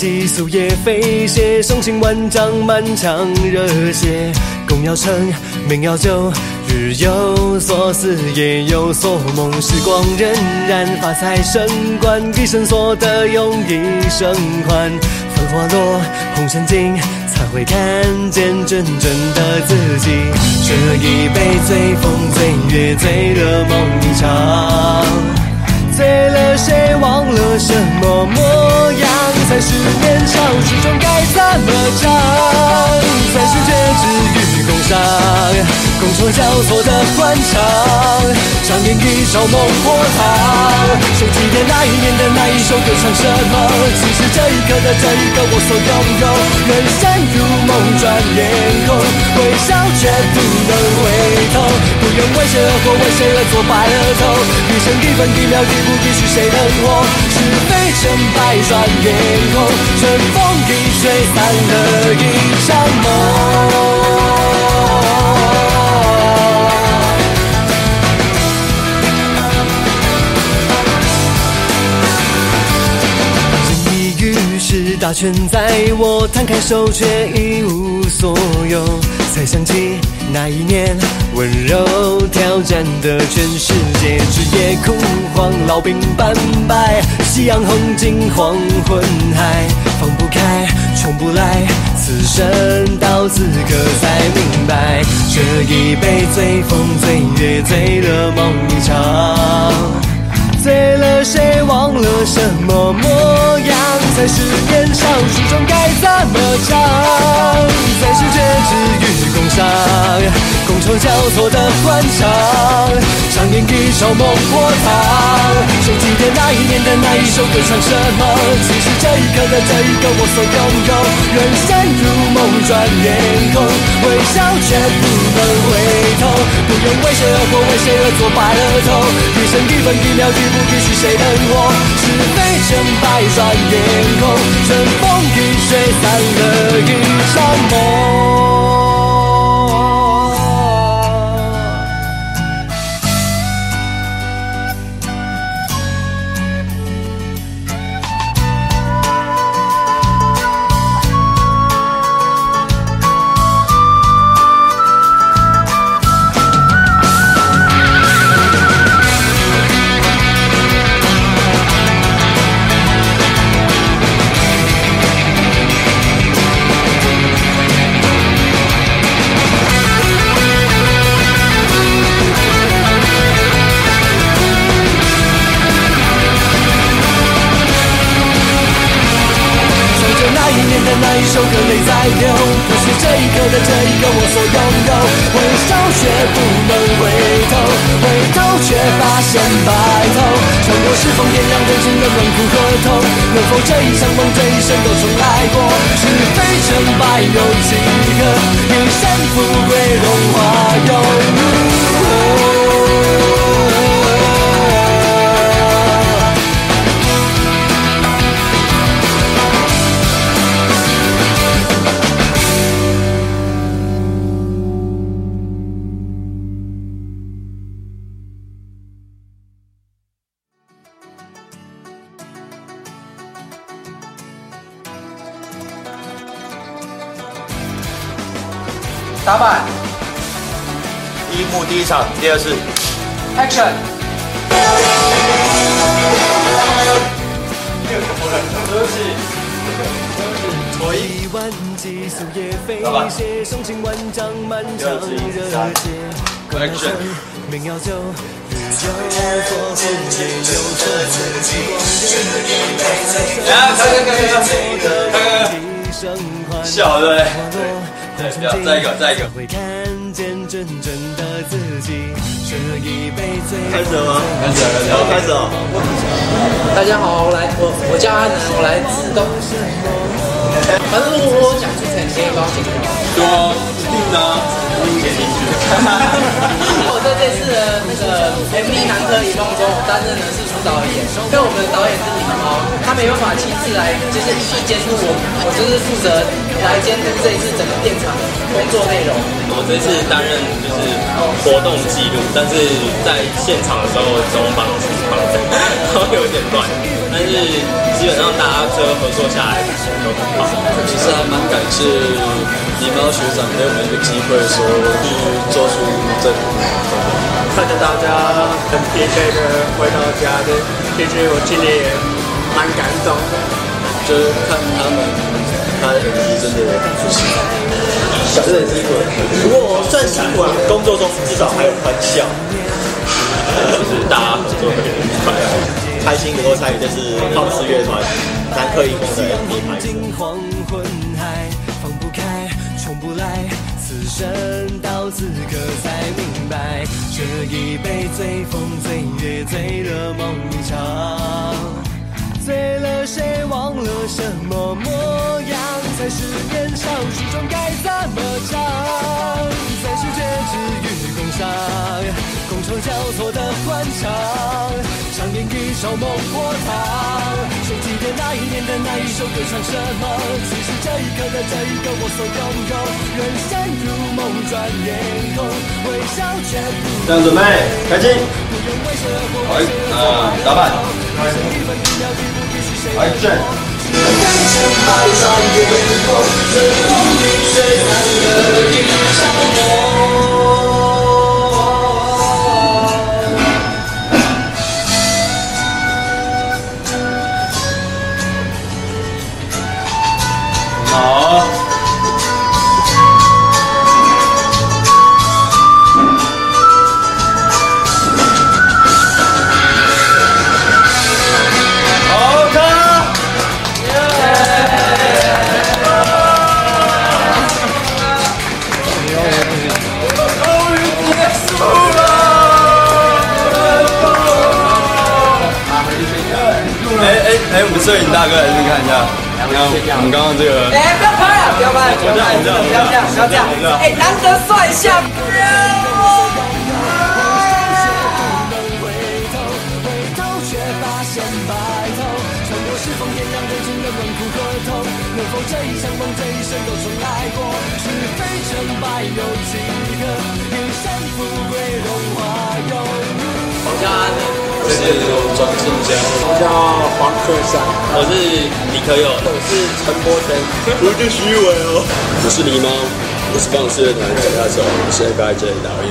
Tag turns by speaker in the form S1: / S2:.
S1: 急夙夜飞泻，雄心万丈，满腔热血。共要成，名要就，日有所思，夜有所梦。时光荏苒，发财升官，一生所得，用一生还。繁花落，红尘尽，才会看见真正的自己。这一杯醉风醉月，醉了梦一场。醉了谁，忘了什么梦模样？才是年少初衷该怎么唱？才是绝志与共赏。觥筹交错的欢唱，上演一场梦破堂。谁记得那一年的那一首歌唱什么？其实这一刻的这一刻我所拥有。人生如梦，转眼空，微笑却不能回头。不愿为谁而活，为谁而做白了头。一生一分一秒一步一许谁能活？是非成败转眼空，春风一吹散了一场梦。大权在握，摊开手却一无所有。才想起那一年，温柔挑战的全世界。枝叶枯黄，老兵斑白，夕阳红尽黄昏海。放不开，冲不来，此生到此刻才明白，这一杯醉风醉月，醉了梦一场。醉了谁，忘了什么模样？才是年少初衷该怎么唱？才是绝志与交错的欢唱，上演一首梦破堂。谁记得那一年的那一首歌唱什么？其实这一刻的这一刻我所拥有。人生如梦，转眼空，微笑却不能回头。不愿为谁而活，为谁而做白了头。一生一分一秒一。不必须谁等我？是非成败转眼空，春风一吹散了一场梦。在流不是这一刻的这一刻我所拥有回首却不能回头。回头却发现白头穿过时空点亮人生的冷酷和痛能否这一场梦这一生都重来过是非成败有几何一身富贵荣华又如何
S2: 打板，
S3: 第一幕第一场，第二次
S2: ，Action。
S1: 笑对。不要，再一个，再一个。开始了吗？开始了，然后开
S3: 始了。
S2: 大家好，我来，我我叫阿南，我来自东。反正我我讲出成先帮我剪掉。
S4: 说，定的。
S2: 我在这次的那个 MV《南柯一梦》中，我担任的是副导演，跟我们的导演是李毛，他没办法亲自来，就是去监督我，我就是负责来监督这一次整个电厂工作内容。
S5: 我这次担任就是活动记录，但是在现场的时候中帮。好有点乱，但是基本上大家最后合作下来都很好。
S4: 其实还蛮感谢狸猫学长给我们一个机会，说去做出这
S6: 看着大家很疲惫的回到家的，其实我今年也蛮感动的。
S4: 就是看他们拍 MV 真的不行，真的很辛苦。
S3: 不过算辛苦啊，工作中至少还有欢笑，
S5: 就是大家合作会很愉快。
S3: 开心能够参与这次放肆乐团
S1: 南柯一梦的 MV 拍摄。尽黄昏海，放不开，冲不来，此生到此刻才明白，这一杯醉风醉月醉了梦一场，醉了谁忘了什么模样，才是年少初衷该怎么唱，才是觉知与共赏，觥筹交错的欢唱，上演一首梦破堂，谁记得那一年的那一首歌唱什么？此时这一刻的这一刻我所拥有，人生如梦，转眼空，微笑却不这样准备，开机，用为什么好，啊，打板，来卷。
S7: 好。
S8: 我们刚刚这个，
S2: 哎，不要拍了，不要拍了，不要拍了，不要这样，不要这样，哎，难得帅一下，
S1: 不要。回头，回头却发现白头。穿过是否点亮人生的冷酷和痛？能否这一场梦，这一生都重来过？是非成败有几生富贵荣华有无？我
S5: 叫安宁，我
S4: 是庄庆江，我
S6: 叫黄克山，
S5: 我是李可友，我是陈
S6: 柏权，我是
S7: 虚
S8: 伪哦。我是狸猫，我是放肆乐团吉他手，我是 FIJ 导演。